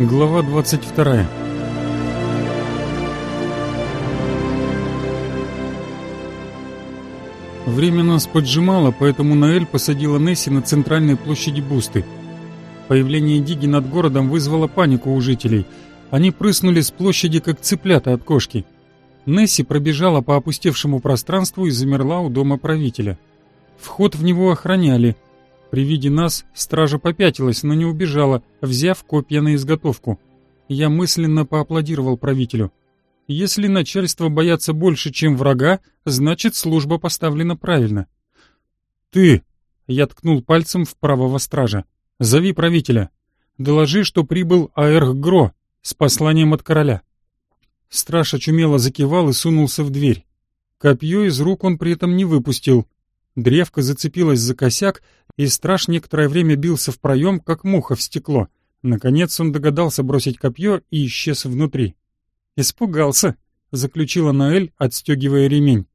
Глава 22 Время нас поджимало, поэтому Наэль посадила Несси на центральной площади Бусты. Появление Диги над городом вызвало панику у жителей. Они прыснули с площади, как цыплята от кошки. Несси пробежала по опустевшему пространству и замерла у дома правителя. Вход в него охраняли. При виде нас стража попятилась, но не убежала, взяв копья на изготовку. Я мысленно поаплодировал правителю. Если начальство боятся больше, чем врага, значит служба поставлена правильно. «Ты!» — я ткнул пальцем в правого стража. «Зови правителя. Доложи, что прибыл Аэрх с посланием от короля». Страж очумело закивал и сунулся в дверь. Копье из рук он при этом не выпустил. Древко зацепилось за косяк, и страж некоторое время бился в проем, как муха в стекло. Наконец он догадался бросить копье и исчез внутри. «Испугался», — заключила Наэль, отстегивая ремень.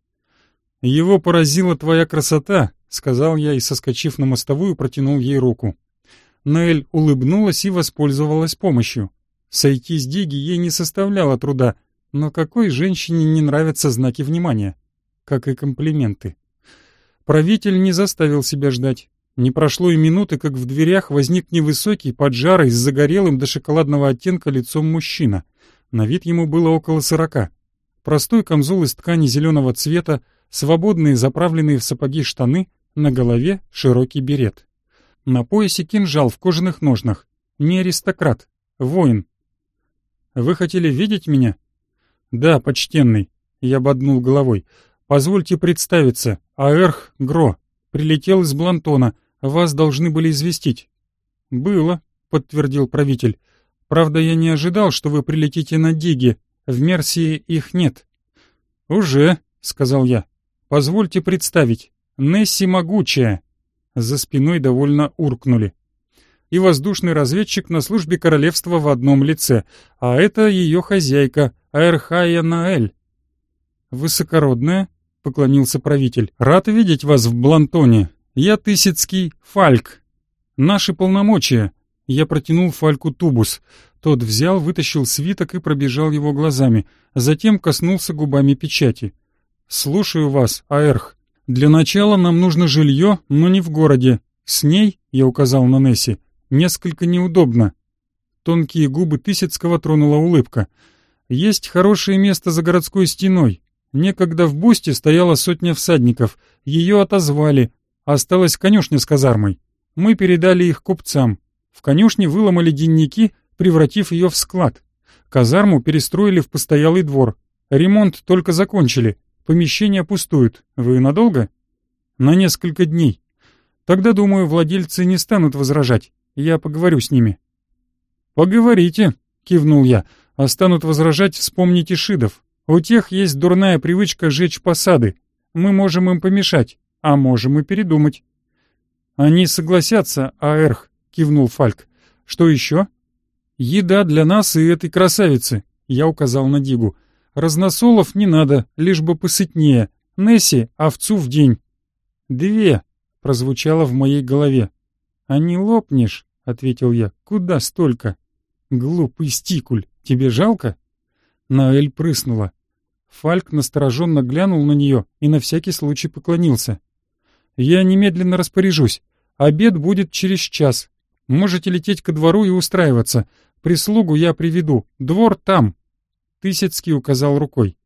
«Его поразила твоя красота», — сказал я и, соскочив на мостовую, протянул ей руку. Наэль улыбнулась и воспользовалась помощью. Сойти с Диги ей не составляло труда, но какой женщине не нравятся знаки внимания? Как и комплименты. Правитель не заставил себя ждать. Не прошло и минуты, как в дверях возник невысокий, поджарый, с загорелым до шоколадного оттенка лицом мужчина. На вид ему было около сорока. Простой камзол из ткани зеленого цвета, свободные заправленные в сапоги штаны, на голове широкий берет. На поясе кинжал в кожаных ножнах. Не аристократ, воин. «Вы хотели видеть меня?» «Да, почтенный», — я боднул головой. «Позвольте представиться. Аэрх Гро. Прилетел из Блантона. Вас должны были известить». «Было», — подтвердил правитель. «Правда, я не ожидал, что вы прилетите на Диги. В Мерсии их нет». «Уже», — сказал я. «Позвольте представить. Несси Могучая». За спиной довольно уркнули. И воздушный разведчик на службе королевства в одном лице, а это ее хозяйка, Аэрхая Наэль. «Высокородная?» — поклонился правитель. «Рад видеть вас в Блантоне. Я Тысяцкий Фальк. Наши полномочия». Я протянул Фальку тубус. Тот взял, вытащил свиток и пробежал его глазами. Затем коснулся губами печати. «Слушаю вас, Аэрх. Для начала нам нужно жилье, но не в городе. С ней, — я указал на Несси, — несколько неудобно». Тонкие губы Тысяцкого тронула улыбка. «Есть хорошее место за городской стеной. Некогда в бусте стояла сотня всадников. Ее отозвали. Осталась конюшня с казармой. Мы передали их купцам. В конюшне выломали денники, превратив ее в склад. Казарму перестроили в постоялый двор. Ремонт только закончили. Помещения пустуют. Вы надолго? На несколько дней. Тогда, думаю, владельцы не станут возражать. Я поговорю с ними. Поговорите, кивнул я. А станут возражать, вспомните шидов. У тех есть дурная привычка жечь посады. Мы можем им помешать, а можем и передумать. Они согласятся, Аэрх, кивнул Фальк. Что еще? Еда для нас и этой красавицы, я указал на Дигу. Разносолов не надо, лишь бы посытнее. Несси, овцу в день. Две, прозвучало в моей голове. А не лопнешь, ответил я. Куда столько? Глупый стикуль, тебе жалко? Наэль прыснула. Фальк настороженно глянул на нее и на всякий случай поклонился. «Я немедленно распоряжусь. Обед будет через час. Можете лететь ко двору и устраиваться. Прислугу я приведу. Двор там». Тысяцкий указал рукой.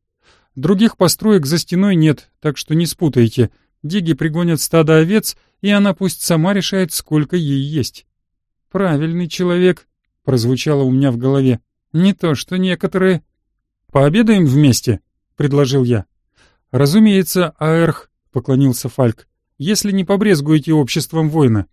«Других построек за стеной нет, так что не спутайте. Диги пригонят стадо овец, и она пусть сама решает, сколько ей есть». «Правильный человек», — прозвучало у меня в голове. «Не то, что некоторые...» «Пообедаем вместе?» — предложил я. «Разумеется, Аэрх», — поклонился Фальк, — «если не побрезгуете обществом воина».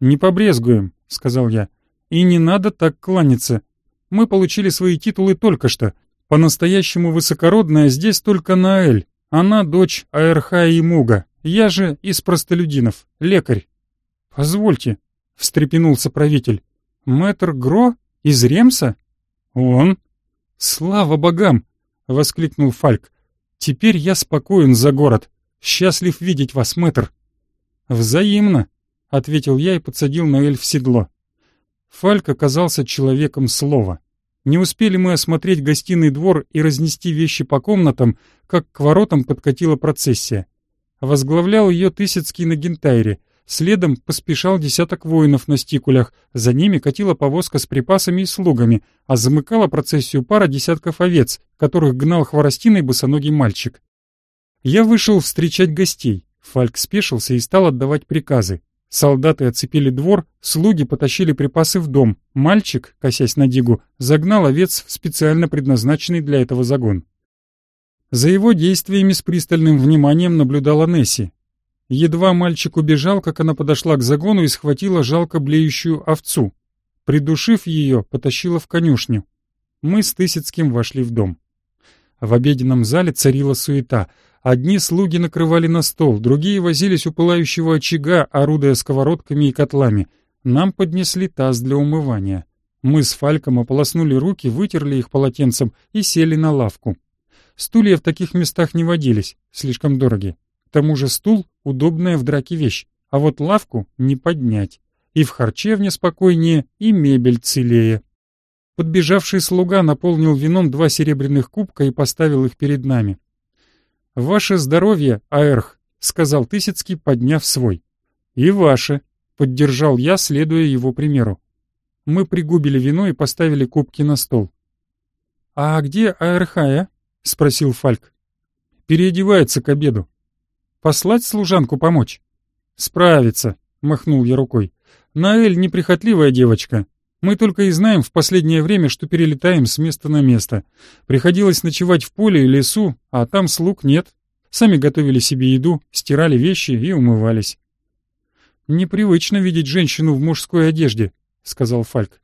«Не побрезгуем», — сказал я. «И не надо так кланяться. Мы получили свои титулы только что. По-настоящему высокородная здесь только Наэль. Она дочь Аэрха и Муга. Я же из простолюдинов, лекарь». «Позвольте», — встрепенулся правитель. «Мэтр Гро? Из Ремса?» «Он?» «Слава богам!» — воскликнул Фальк. «Теперь я спокоен за город. Счастлив видеть вас, мэтр». «Взаимно», — ответил я и подсадил Ноэль в седло. Фальк оказался человеком слова. Не успели мы осмотреть гостиный двор и разнести вещи по комнатам, как к воротам подкатила процессия. Возглавлял ее Тысяцкий на гентайре, следом поспешал десяток воинов на стикулях, за ними катила повозка с припасами и слугами, а замыкала процессию пара десятков овец, которых гнал хворостиной босоногий мальчик. Я вышел встречать гостей. Фальк спешился и стал отдавать приказы. Солдаты оцепили двор, слуги потащили припасы в дом. Мальчик, косясь на Дигу, загнал овец в специально предназначенный для этого загон. За его действиями с пристальным вниманием наблюдала Несси. Едва мальчик убежал, как она подошла к загону и схватила жалко блеющую овцу. Придушив ее, потащила в конюшню. Мы с Тысяцким вошли в дом. В обеденном зале царила суета — Одни слуги накрывали на стол, другие возились у пылающего очага, орудуя сковородками и котлами. Нам поднесли таз для умывания. Мы с Фальком ополоснули руки, вытерли их полотенцем и сели на лавку. Стулья в таких местах не водились, слишком дороги. Тому же стул — удобная в драке вещь, а вот лавку не поднять. И в харчевне спокойнее, и мебель целее. Подбежавший слуга наполнил вином два серебряных кубка и поставил их перед нами. «Ваше здоровье, Аэрх», — сказал Тысяцкий, подняв свой. «И ваше», — поддержал я, следуя его примеру. Мы пригубили вино и поставили кубки на стол. «А где Аэрхая?» — спросил Фальк. «Переодевается к обеду». «Послать служанку помочь?» «Справится», — махнул я рукой. «Наэль неприхотливая девочка. Мы только и знаем в последнее время, что перелетаем с места на место. Приходилось ночевать в поле и лесу, а там слуг нет. Сами готовили себе еду, стирали вещи и умывались. «Непривычно видеть женщину в мужской одежде», — сказал Фальк.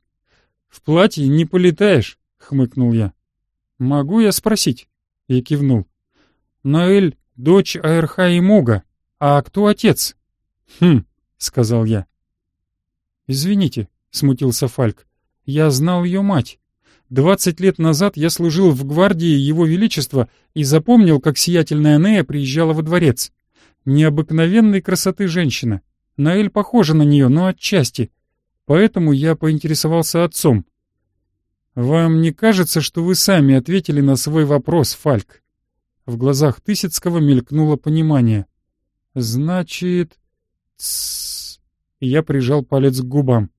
«В платье не полетаешь», — хмыкнул я. «Могу я спросить?» — я кивнул. «Наэль — дочь Аэрха и Муга. А кто отец?» «Хм», — сказал я. «Извините», смутился Фальк. «Я знал ее мать. Двадцать лет назад я служил в гвардии Его Величества и запомнил, как сиятельная Нея приезжала во дворец. Необыкновенной красоты женщина. Наэль похожа на нее, но отчасти. Поэтому я поинтересовался отцом. «Вам не кажется, что вы сами ответили на свой вопрос, Фальк?» В глазах Тысяцкого мелькнуло понимание. «Значит...» Тссс. Я прижал палец к губам.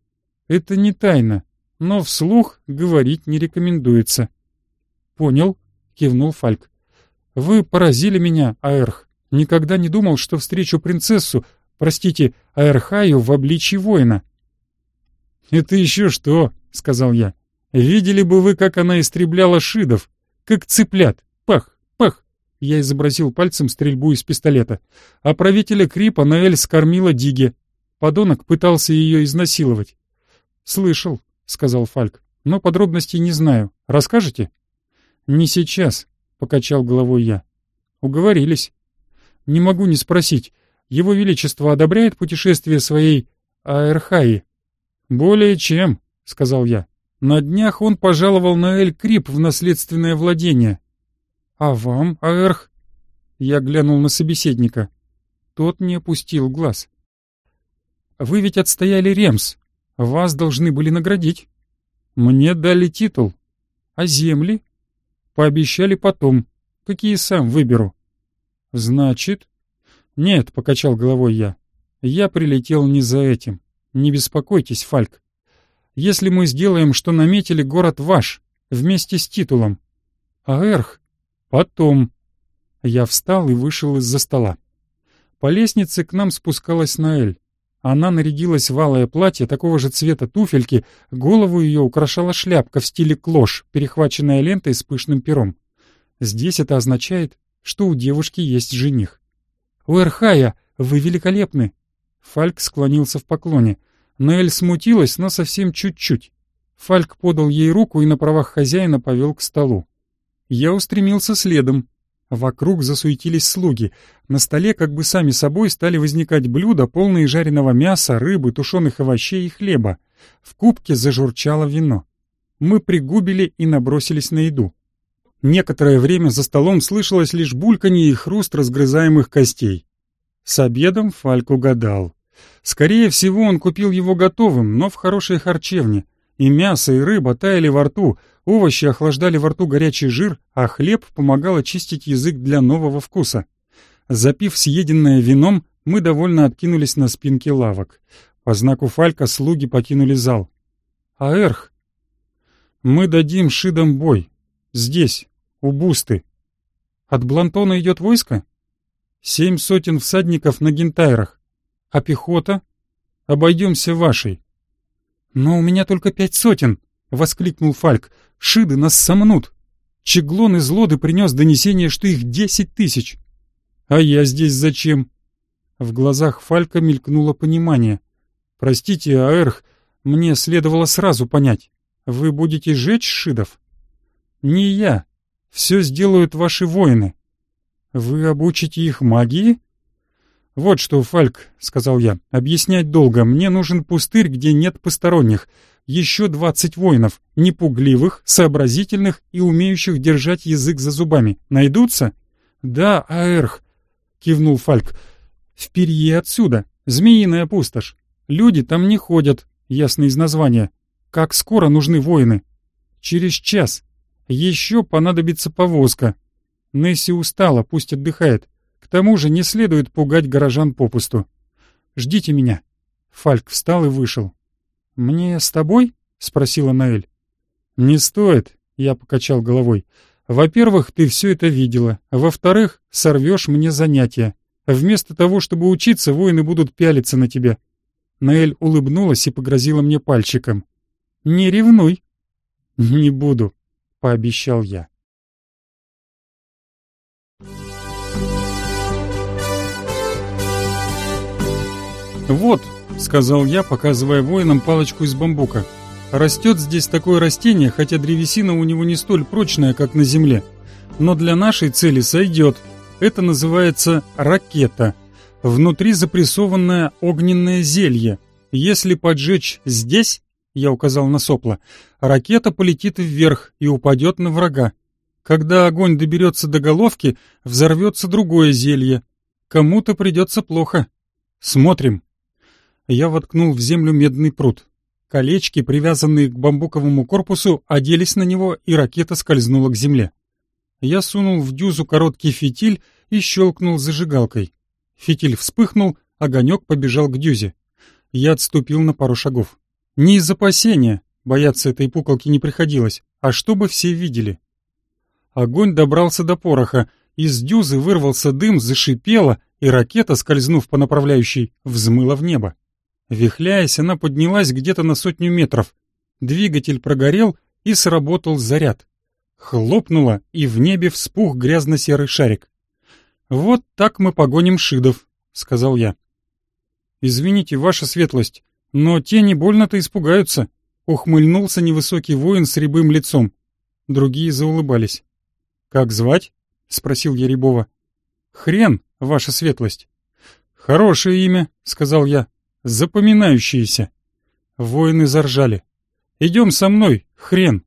Это не тайна, но вслух говорить не рекомендуется. Понял, кивнул Фальк. Вы поразили меня, Аэрх. Никогда не думал, что встречу принцессу, простите, Аэрхаю в обличии воина. Это еще что, сказал я. Видели бы вы, как она истребляла шидов, как цыплят. Я изобразил пальцем стрельбу из пистолета. А правителя Крипа Наэль скормила Диге. Подонок пытался ее изнасиловать. «Слышал», — сказал Фальк, — «но подробностей не знаю. Расскажете?» «Не сейчас», — покачал головой я. «Уговорились». «Не могу не спросить. Его Величество одобряет путешествие своей Аэрхаи?» «Более чем», — сказал я. «На днях он пожаловал на Эль-Крип в наследственное владение». «А вам, Аэрх?» Я глянул на собеседника. Тот не опустил глаз. «Вы ведь отстояли Ремс, вас должны были наградить. Мне дали титул. А земли? Пообещали потом. Какие сам выберу. Значит? Нет, покачал головой я. Я прилетел не за этим. Не беспокойтесь, Фальк. Если мы сделаем, что наметили, город ваш, вместе с титулом. А Эрх? Потом. Я встал и вышел из-за стола. По лестнице к нам спускалась Наэль. Она нарядилась в алое платье такого же цвета туфельки, голову ее украшала шляпка в стиле клош, перехваченная лентой с пышным пером. Здесь это означает, что у девушки есть жених. «Уэрхая, вы великолепны!» Фальк склонился в поклоне. Наэль смутилась, но совсем чуть-чуть. Фальк подал ей руку и на правах хозяина повел к столу. Я устремился следом, Вокруг засуетились слуги. На столе как бы сами собой стали возникать блюда, полные жареного мяса, рыбы, тушеных овощей и хлеба. В кубке зажурчало вино. Мы пригубили и набросились на еду. Некоторое время за столом слышалось лишь бульканье и хруст разгрызаемых костей. С обедом Фальк угадал. Скорее всего, он купил его готовым, но в хорошей харчевне. И мясо, и рыба таяли во рту, овощи охлаждали во рту горячий жир, а хлеб помогал очистить язык для нового вкуса. Запив съеденное вином, мы довольно откинулись на спинки лавок. По знаку Фалька слуги покинули зал. «А Эрх?» «Мы дадим Шидам бой. Здесь, у Бусты. От Блантона идет войско?» «Семь сотен всадников на гентайрах. А пехота? Обойдемся вашей». «Но у меня только пять сотен!» — воскликнул Фальк. «Шиды нас сомнут! Чеглон из Лоды принес донесение, что их десять тысяч!» «А я здесь зачем?» В глазах Фалька мелькнуло понимание. «Простите, Аэрх, мне следовало сразу понять. Вы будете жечь шидов?» «Не я. Все сделают ваши воины. Вы обучите их магии?» «Вот что, Фальк», — сказал я, — «объяснять долго. Мне нужен пустырь, где нет посторонних. Еще двадцать воинов, непугливых, сообразительных и умеющих держать язык за зубами. Найдутся?» «Да, Аэрх», — кивнул Фальк. «В перье отсюда. Змеиная пустошь. Люди там не ходят, ясно из названия. Как скоро нужны воины?» «Через час. Еще понадобится повозка. Несси устала, пусть отдыхает. К тому же не следует пугать горожан попусту. Ждите меня. Фальк встал и вышел. «Мне с тобой?» — спросила Наэль. «Не стоит», — я покачал головой. «Во-первых, ты все это видела. Во-вторых, сорвешь мне занятия. Вместо того, чтобы учиться, воины будут пялиться на тебя». Наэль улыбнулась и погрозила мне пальчиком. «Не ревнуй». «Не буду», — пообещал я. «Вот», — сказал я, показывая воинам палочку из бамбука. «Растет здесь такое растение, хотя древесина у него не столь прочная, как на земле. Но для нашей цели сойдет. Это называется ракета. Внутри запрессованное огненное зелье. Если поджечь здесь, — я указал на сопло, — ракета полетит вверх и упадет на врага. Когда огонь доберется до головки, взорвется другое зелье. Кому-то придется плохо. Смотрим я воткнул в землю медный пруд. Колечки, привязанные к бамбуковому корпусу, оделись на него, и ракета скользнула к земле. Я сунул в дюзу короткий фитиль и щелкнул зажигалкой. Фитиль вспыхнул, огонек побежал к дюзе. Я отступил на пару шагов. Не из опасения, бояться этой пуколки не приходилось, а чтобы все видели. Огонь добрался до пороха, из дюзы вырвался дым, зашипело, и ракета, скользнув по направляющей, взмыла в небо. Вихляясь, она поднялась где-то на сотню метров. Двигатель прогорел и сработал заряд. Хлопнуло, и в небе вспух грязно-серый шарик. «Вот так мы погоним шидов», — сказал я. «Извините, ваша светлость, но те не больно-то испугаются», — ухмыльнулся невысокий воин с рябым лицом. Другие заулыбались. «Как звать?» — спросил я Рябова. «Хрен, ваша светлость». «Хорошее имя», — сказал я запоминающиеся. Воины заржали. «Идем со мной, хрен!»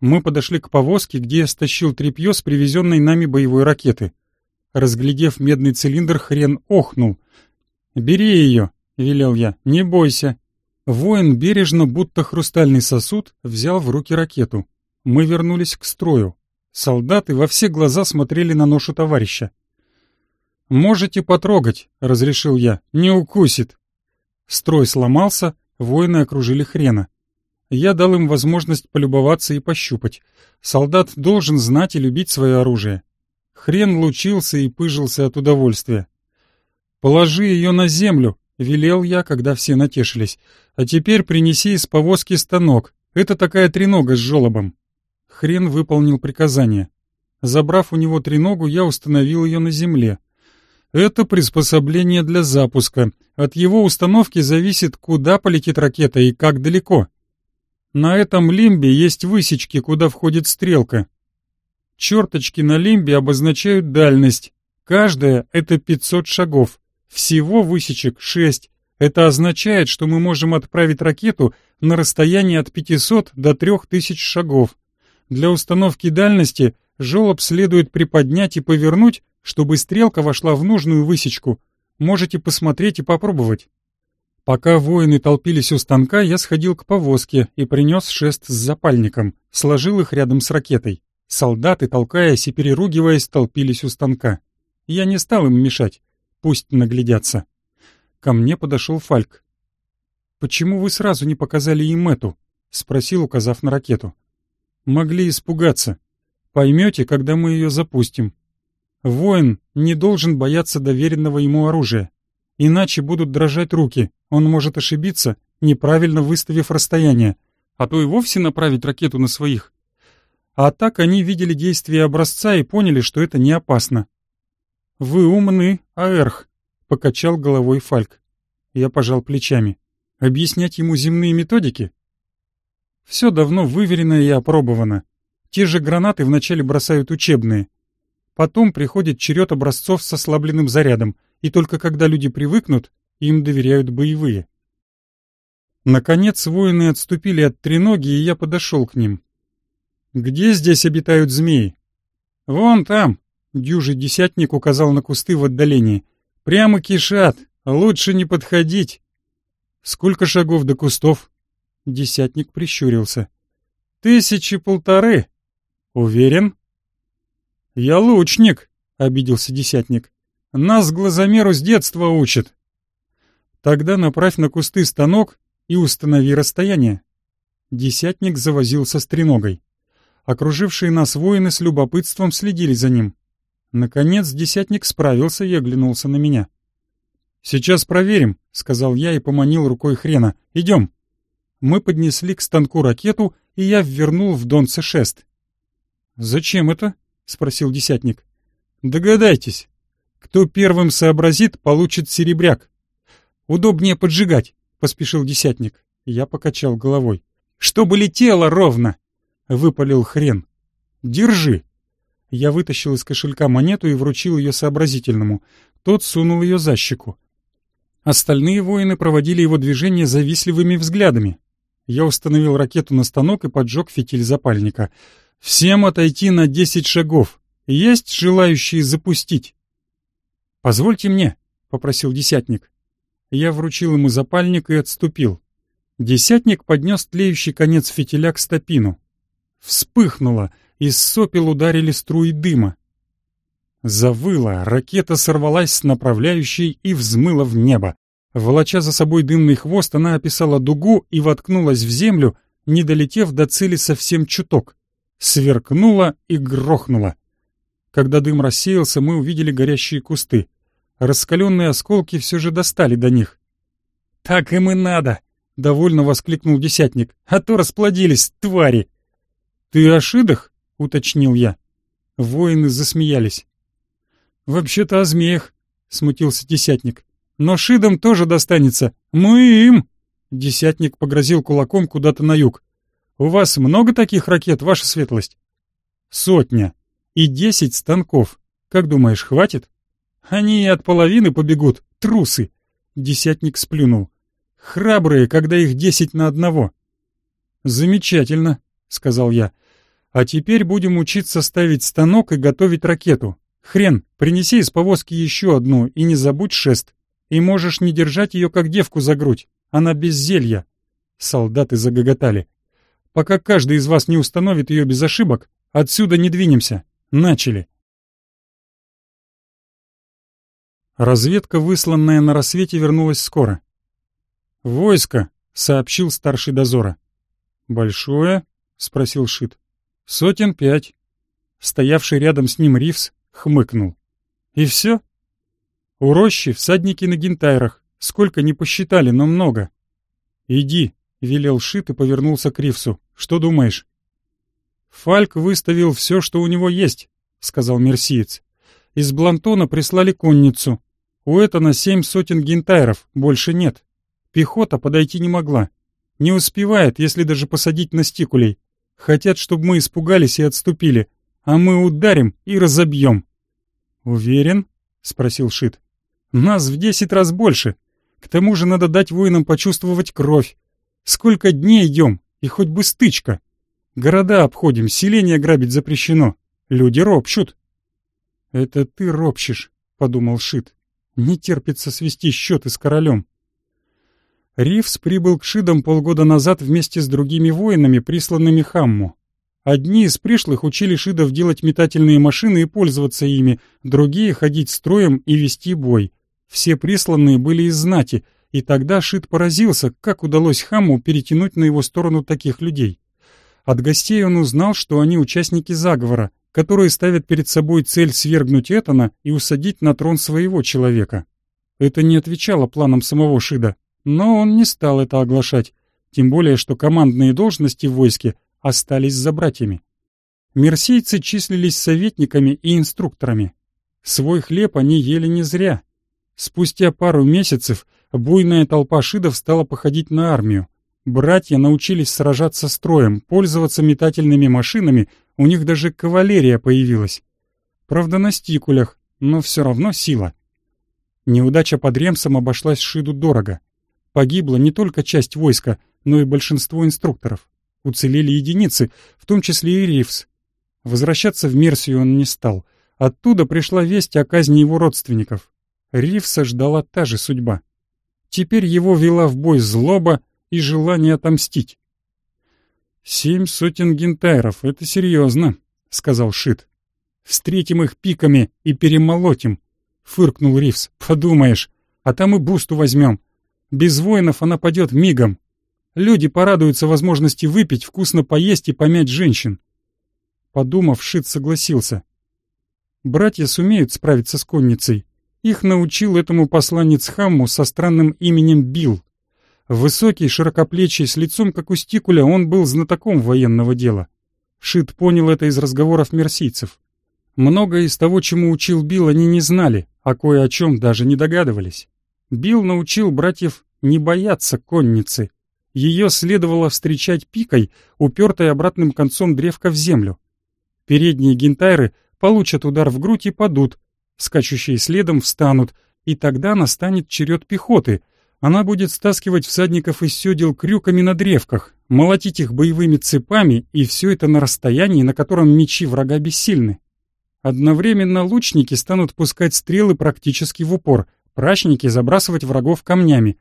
Мы подошли к повозке, где я стащил тряпье с привезенной нами боевой ракеты. Разглядев медный цилиндр, хрен охнул. «Бери ее», — велел я, — «не бойся». Воин бережно, будто хрустальный сосуд, взял в руки ракету. Мы вернулись к строю. Солдаты во все глаза смотрели на ношу товарища. «Можете потрогать», — разрешил я, — «не укусит». Строй сломался, воины окружили хрена. Я дал им возможность полюбоваться и пощупать. Солдат должен знать и любить свое оружие. Хрен лучился и пыжился от удовольствия. «Положи ее на землю», — велел я, когда все натешились. «А теперь принеси из повозки станок. Это такая тренога с жолобом». Хрен выполнил приказание. Забрав у него треногу, я установил ее на земле. Это приспособление для запуска. От его установки зависит, куда полетит ракета и как далеко. На этом лимбе есть высечки, куда входит стрелка. Черточки на лимбе обозначают дальность. Каждая — это 500 шагов. Всего высечек 6. Это означает, что мы можем отправить ракету на расстояние от 500 до 3000 шагов. Для установки дальности желоб следует приподнять и повернуть, чтобы стрелка вошла в нужную высечку. Можете посмотреть и попробовать. Пока воины толпились у станка, я сходил к повозке и принес шест с запальником, сложил их рядом с ракетой. Солдаты, толкаясь и переругиваясь, толпились у станка. Я не стал им мешать, пусть наглядятся. Ко мне подошел Фальк. «Почему вы сразу не показали им эту?» — спросил, указав на ракету. «Могли испугаться. Поймете, когда мы ее запустим. Воин не должен бояться доверенного ему оружия. Иначе будут дрожать руки, он может ошибиться, неправильно выставив расстояние, а то и вовсе направить ракету на своих. А так они видели действия образца и поняли, что это не опасно. «Вы умны, Аэрх», — покачал головой Фальк. Я пожал плечами. «Объяснять ему земные методики?» «Все давно выверено и опробовано. Те же гранаты вначале бросают учебные. Потом приходит черед образцов с ослабленным зарядом, и только когда люди привыкнут, им доверяют боевые. Наконец воины отступили от треноги, и я подошел к ним. «Где здесь обитают змеи?» «Вон там», — дюжий десятник указал на кусты в отдалении. «Прямо кишат, лучше не подходить». «Сколько шагов до кустов?» Десятник прищурился. «Тысячи полторы», «Уверен?» «Я лучник», — обиделся десятник. «Нас глазомеру с детства учат». «Тогда направь на кусты станок и установи расстояние». Десятник завозился с треногой. Окружившие нас воины с любопытством следили за ним. Наконец десятник справился и оглянулся на меня. «Сейчас проверим», — сказал я и поманил рукой хрена. «Идем». Мы поднесли к станку ракету, и я ввернул в донце шест. «Зачем это?» — спросил десятник. «Догадайтесь. Кто первым сообразит, получит серебряк. Удобнее поджигать», — поспешил десятник. Я покачал головой. «Чтобы летело ровно!» — выпалил хрен. «Держи!» Я вытащил из кошелька монету и вручил ее сообразительному. Тот сунул ее за щеку. Остальные воины проводили его движение завистливыми взглядами. Я установил ракету на станок и поджег фитиль запальника. Всем отойти на десять шагов. Есть желающие запустить? Позвольте мне, попросил десятник. Я вручил ему запальник и отступил. Десятник поднес тлеющий конец фитиля к стопину. Вспыхнуло, из сопел ударили струи дыма. Завыла, ракета сорвалась с направляющей и взмыла в небо. Волоча за собой дымный хвост, она описала дугу и воткнулась в землю, не долетев до цели совсем чуток сверкнуло и грохнуло. Когда дым рассеялся, мы увидели горящие кусты. Раскаленные осколки все же достали до них. «Так им и надо!» — довольно воскликнул десятник. «А то расплодились, твари!» «Ты о шидах?» — уточнил я. Воины засмеялись. «Вообще-то о змеях», — смутился десятник. «Но шидам тоже достанется. Мы им!» Десятник погрозил кулаком куда-то на юг. «У вас много таких ракет, ваша светлость?» «Сотня. И десять станков. Как думаешь, хватит?» «Они и от половины побегут, трусы!» Десятник сплюнул. «Храбрые, когда их десять на одного». «Замечательно», — сказал я. «А теперь будем учиться ставить станок и готовить ракету. Хрен, принеси из повозки еще одну и не забудь шест. И можешь не держать ее как девку за грудь. Она без зелья». Солдаты загоготали. Пока каждый из вас не установит ее без ошибок, отсюда не двинемся. Начали. Разведка, высланная на рассвете, вернулась скоро. «Войско», — сообщил старший дозора. «Большое?» — спросил Шит. «Сотен пять». Стоявший рядом с ним Ривс хмыкнул. «И все?» «У рощи всадники на гентайрах. Сколько не посчитали, но много». «Иди», — велел Шит и повернулся к Ривсу. «Что думаешь?» «Фальк выставил все, что у него есть», — сказал мерсиец. «Из Блантона прислали конницу. У Этана семь сотен гентайров, больше нет. Пехота подойти не могла. Не успевает, если даже посадить на стикулей. Хотят, чтобы мы испугались и отступили, а мы ударим и разобьем». «Уверен?» — спросил Шит. «Нас в десять раз больше. К тому же надо дать воинам почувствовать кровь. Сколько дней идем, и хоть бы стычка. Города обходим, селения грабить запрещено. Люди ропщут. «Это ты ропщешь», — подумал Шит. «Не терпится свести счеты с королем». Ривс прибыл к Шидам полгода назад вместе с другими воинами, присланными Хамму. Одни из пришлых учили Шидов делать метательные машины и пользоваться ими, другие — ходить строем и вести бой. Все присланные были из знати, и тогда Шид поразился, как удалось Хамму перетянуть на его сторону таких людей. От гостей он узнал, что они участники заговора, которые ставят перед собой цель свергнуть Этана и усадить на трон своего человека. Это не отвечало планам самого Шида, но он не стал это оглашать, тем более что командные должности в войске остались за братьями. Мерсийцы числились советниками и инструкторами. Свой хлеб они ели не зря. Спустя пару месяцев буйная толпа шидов стала походить на армию. Братья научились сражаться строем, пользоваться метательными машинами, у них даже кавалерия появилась. Правда, на стикулях, но все равно сила. Неудача под Ремсом обошлась Шиду дорого. Погибла не только часть войска, но и большинство инструкторов. Уцелели единицы, в том числе и Ривс. Возвращаться в Мерсию он не стал. Оттуда пришла весть о казни его родственников. Ривса ждала та же судьба. Теперь его вела в бой злоба и желание отомстить. «Семь сотен гентайров — это серьезно», — сказал Шит. «Встретим их пиками и перемолотим», — фыркнул Ривс. «Подумаешь, а там и бусту возьмем. Без воинов она падет мигом. Люди порадуются возможности выпить, вкусно поесть и помять женщин». Подумав, Шит согласился. Братья сумеют справиться с конницей. Их научил этому посланец Хамму со странным именем Билл. Высокий, широкоплечий, с лицом как у стикуля, он был знатоком военного дела. Шит понял это из разговоров мерсийцев. Многое из того, чему учил Билл, они не знали, а кое о чем даже не догадывались. Билл научил братьев не бояться конницы. Ее следовало встречать пикой, упертой обратным концом древка в землю. Передние гентайры получат удар в грудь и падут, скачущие следом встанут, и тогда настанет черед пехоты, она будет стаскивать всадников из седел крюками на древках, молотить их боевыми цепами, и все это на расстоянии, на котором мечи врага бессильны. Одновременно лучники станут пускать стрелы практически в упор, прачники забрасывать врагов камнями.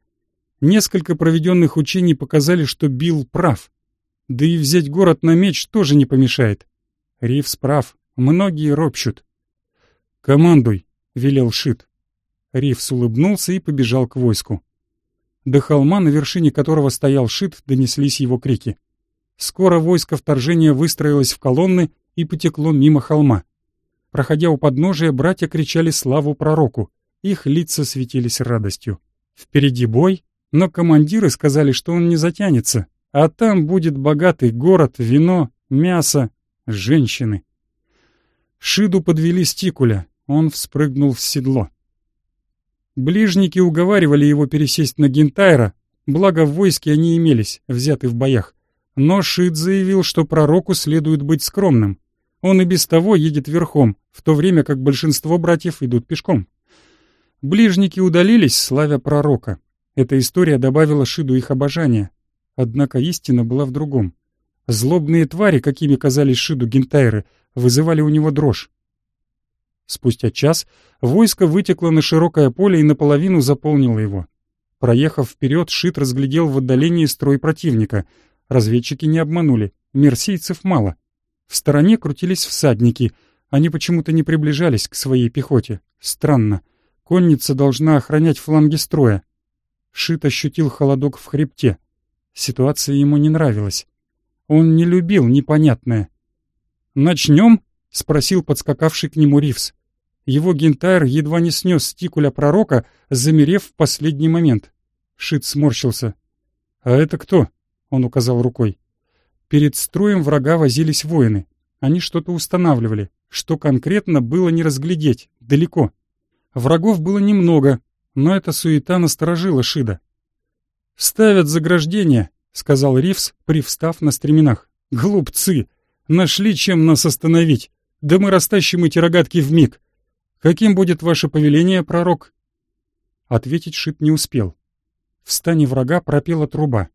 Несколько проведенных учений показали, что Билл прав. Да и взять город на меч тоже не помешает. Ривс прав, многие ропщут. «Командуй», — велел Шит. Ривс улыбнулся и побежал к войску. До холма, на вершине которого стоял щит, донеслись его крики. Скоро войско вторжения выстроилось в колонны и потекло мимо холма. Проходя у подножия, братья кричали славу пророку. Их лица светились радостью. Впереди бой, но командиры сказали, что он не затянется, а там будет богатый город, вино, мясо, женщины. Шиду подвели стикуля, он вспрыгнул в седло. Ближники уговаривали его пересесть на Гентайра, благо в войске они имелись, взяты в боях. Но Шит заявил, что пророку следует быть скромным. Он и без того едет верхом, в то время как большинство братьев идут пешком. Ближники удалились, славя пророка. Эта история добавила Шиду их обожания. Однако истина была в другом. Злобные твари, какими казались Шиду гентайры, вызывали у него дрожь. Спустя час войско вытекло на широкое поле и наполовину заполнило его. Проехав вперед, Шит разглядел в отдалении строй противника. Разведчики не обманули, мерсийцев мало. В стороне крутились всадники, они почему-то не приближались к своей пехоте. Странно, конница должна охранять фланги строя. Шит ощутил холодок в хребте. Ситуация ему не нравилась. Он не любил непонятное. «Начнем?» — спросил подскакавший к нему Ривс. Его гентайр едва не снес стикуля пророка, замерев в последний момент. Шит сморщился. «А это кто?» — он указал рукой. Перед строем врага возились воины. Они что-то устанавливали. Что конкретно было не разглядеть, далеко. Врагов было немного, но эта суета насторожила Шида. «Ставят заграждение», — сказал Ривс, привстав на стременах. «Глупцы! Нашли, чем нас остановить! Да мы растащим эти рогатки вмиг! «Каким будет ваше повеление, пророк?» Ответить Шит не успел. В стане врага пропела труба.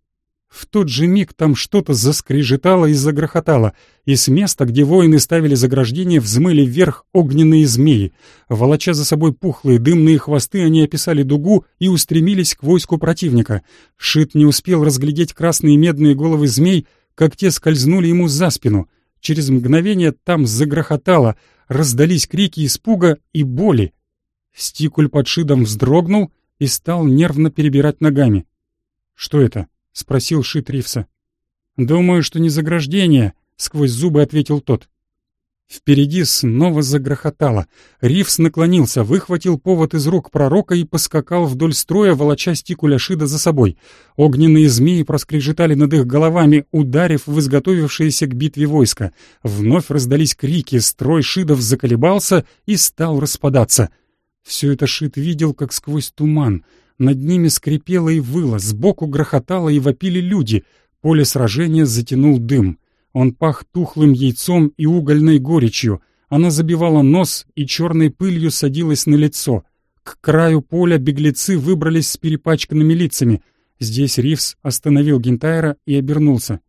В тот же миг там что-то заскрежетало и загрохотало, и с места, где воины ставили заграждение, взмыли вверх огненные змеи. Волоча за собой пухлые дымные хвосты, они описали дугу и устремились к войску противника. Шит не успел разглядеть красные медные головы змей, как те скользнули ему за спину. Через мгновение там загрохотало, раздались крики испуга и боли. Стикуль под шидом вздрогнул и стал нервно перебирать ногами. «Что это?» — спросил Шит Ривса. «Думаю, что не заграждение», — сквозь зубы ответил тот. Впереди снова загрохотало. Ривс наклонился, выхватил повод из рук пророка и поскакал вдоль строя, волоча стикуля Шида за собой. Огненные змеи проскрежетали над их головами, ударив в изготовившееся к битве войско. Вновь раздались крики, строй Шидов заколебался и стал распадаться. Все это Шид видел, как сквозь туман — над ними скрипело и выло, сбоку грохотало и вопили люди. Поле сражения затянул дым. Он пах тухлым яйцом и угольной горечью. Она забивала нос и черной пылью садилась на лицо. К краю поля беглецы выбрались с перепачканными лицами. Здесь Ривс остановил Гентайра и обернулся.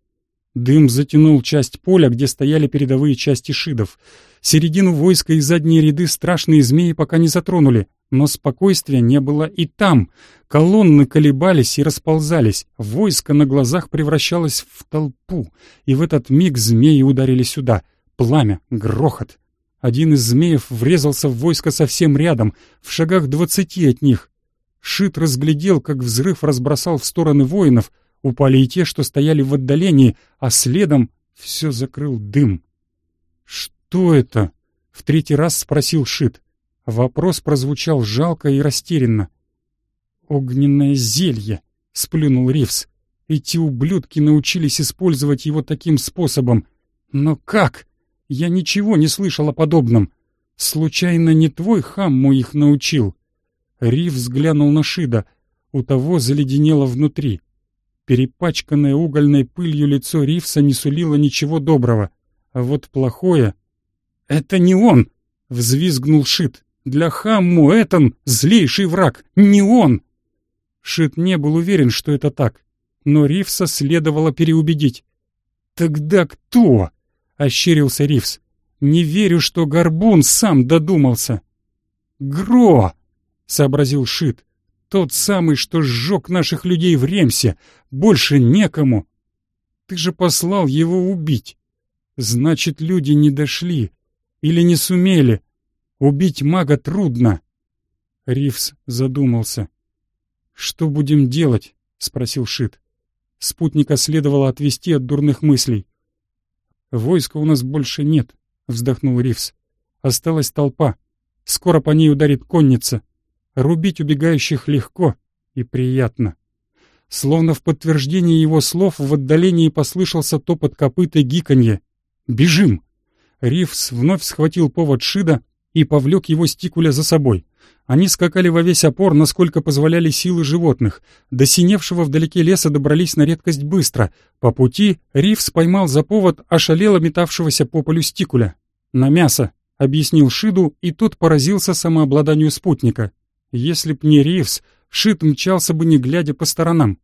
Дым затянул часть поля, где стояли передовые части шидов. Середину войска и задние ряды страшные змеи пока не затронули, но спокойствия не было и там. Колонны колебались и расползались, войско на глазах превращалось в толпу, и в этот миг змеи ударили сюда. Пламя, грохот. Один из змеев врезался в войско совсем рядом, в шагах двадцати от них. Шит разглядел, как взрыв разбросал в стороны воинов — Упали и те, что стояли в отдалении, а следом все закрыл дым. «Что это?» — в третий раз спросил Шит. Вопрос прозвучал жалко и растерянно. «Огненное зелье!» — сплюнул Ривс. «Эти ублюдки научились использовать его таким способом. Но как? Я ничего не слышал о подобном. Случайно не твой Хамму их научил?» Ривс взглянул на Шида. У того заледенело внутри. Перепачканное угольной пылью лицо Ривса не сулило ничего доброго. А вот плохое... «Это не он!» — взвизгнул Шит. «Для Хамму Этон злейший враг! Не он!» Шит не был уверен, что это так, но Ривса следовало переубедить. «Тогда кто?» — ощерился Ривс. «Не верю, что Горбун сам додумался». «Гро!» — сообразил Шит. Тот самый, что сжег наших людей в Ремсе. Больше некому. Ты же послал его убить. Значит, люди не дошли. Или не сумели. Убить мага трудно. Ривс задумался. «Что будем делать?» — спросил Шит. Спутника следовало отвести от дурных мыслей. «Войска у нас больше нет», — вздохнул Ривс. «Осталась толпа. Скоро по ней ударит конница. Рубить убегающих легко и приятно. Словно в подтверждение его слов в отдалении послышался топот копыт и гиканье. «Бежим!» Ривс вновь схватил повод Шида и повлек его стикуля за собой. Они скакали во весь опор, насколько позволяли силы животных. До синевшего вдалеке леса добрались на редкость быстро. По пути Ривс поймал за повод ошалело метавшегося по полю стикуля. «На мясо», — объяснил Шиду, и тот поразился самообладанию спутника. Если б не Ривз, Шит мчался бы не глядя по сторонам.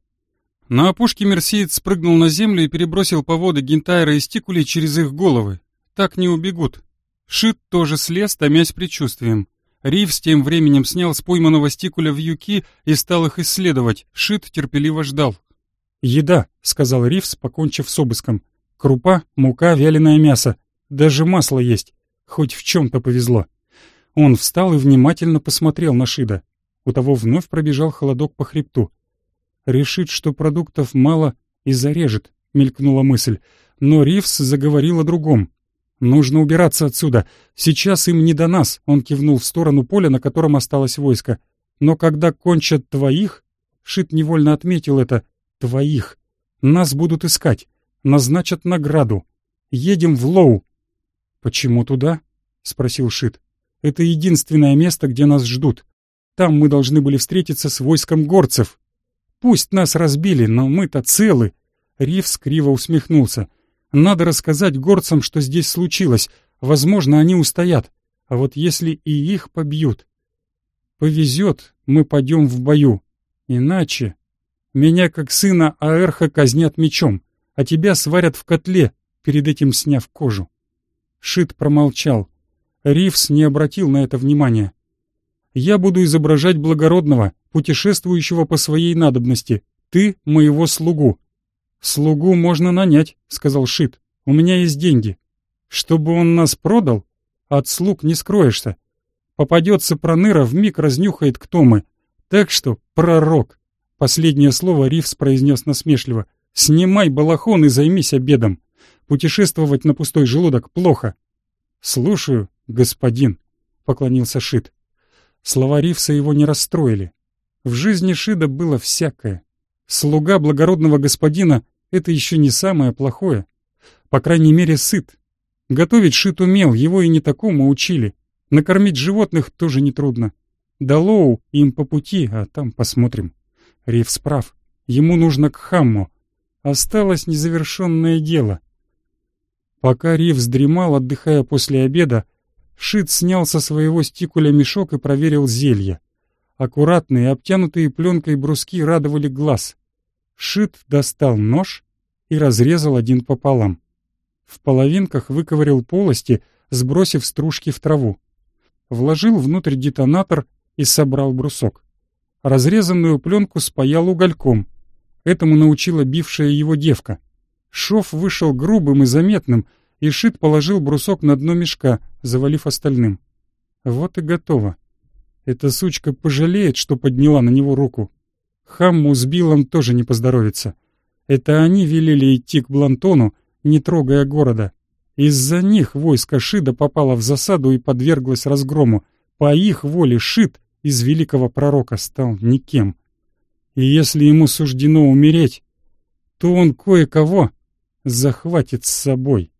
На опушке Мерсиец спрыгнул на землю и перебросил поводы Гентайра и Стикули через их головы. Так не убегут. Шит тоже слез, томясь предчувствием. Ривз тем временем снял с пойманного Стикуля в юки и стал их исследовать. Шит терпеливо ждал. «Еда», — сказал Ривз, покончив с обыском. «Крупа, мука, вяленое мясо. Даже масло есть. Хоть в чем-то повезло». Он встал и внимательно посмотрел на Шида. У того вновь пробежал холодок по хребту. «Решит, что продуктов мало, и зарежет», — мелькнула мысль. Но Ривс заговорил о другом. «Нужно убираться отсюда. Сейчас им не до нас», — он кивнул в сторону поля, на котором осталось войско. «Но когда кончат твоих...» Шит невольно отметил это. «Твоих. Нас будут искать. Назначат награду. Едем в Лоу». «Почему туда?» — спросил Шит. Это единственное место, где нас ждут. Там мы должны были встретиться с войском горцев. Пусть нас разбили, но мы-то целы. Ривс криво усмехнулся. Надо рассказать горцам, что здесь случилось. Возможно, они устоят. А вот если и их побьют... Повезет, мы пойдем в бою. Иначе... Меня, как сына Аэрха, казнят мечом, а тебя сварят в котле, перед этим сняв кожу. Шит промолчал. Ривс не обратил на это внимания. «Я буду изображать благородного, путешествующего по своей надобности. Ты — моего слугу». «Слугу можно нанять», — сказал Шит. «У меня есть деньги. Чтобы он нас продал? От слуг не скроешься. Попадется проныра, вмиг разнюхает, кто мы. Так что, пророк!» Последнее слово Ривс произнес насмешливо. «Снимай балахон и займись обедом. Путешествовать на пустой желудок плохо». «Слушаю, господин», — поклонился Шит. Слова Ривса его не расстроили. В жизни Шида было всякое. Слуга благородного господина — это еще не самое плохое. По крайней мере, сыт. Готовить Шит умел, его и не такому учили. Накормить животных тоже нетрудно. До Лоу им по пути, а там посмотрим. Ривс прав. Ему нужно к Хамму. Осталось незавершенное дело. Пока Ривс дремал, отдыхая после обеда, Шит снял со своего стикуля мешок и проверил зелье. Аккуратные, обтянутые пленкой бруски радовали глаз. Шит достал нож и разрезал один пополам. В половинках выковырял полости, сбросив стружки в траву. Вложил внутрь детонатор и собрал брусок. Разрезанную пленку спаял угольком. Этому научила бившая его девка. Шов вышел грубым и заметным, и Шит положил брусок на дно мешка, завалив остальным. Вот и готово. Эта сучка пожалеет, что подняла на него руку. Хамму с Биллом тоже не поздоровится. Это они велели идти к Блантону, не трогая города. Из-за них войско Шида попало в засаду и подверглось разгрому. По их воле Шид из великого пророка стал никем. И если ему суждено умереть, то он кое-кого захватит с собой.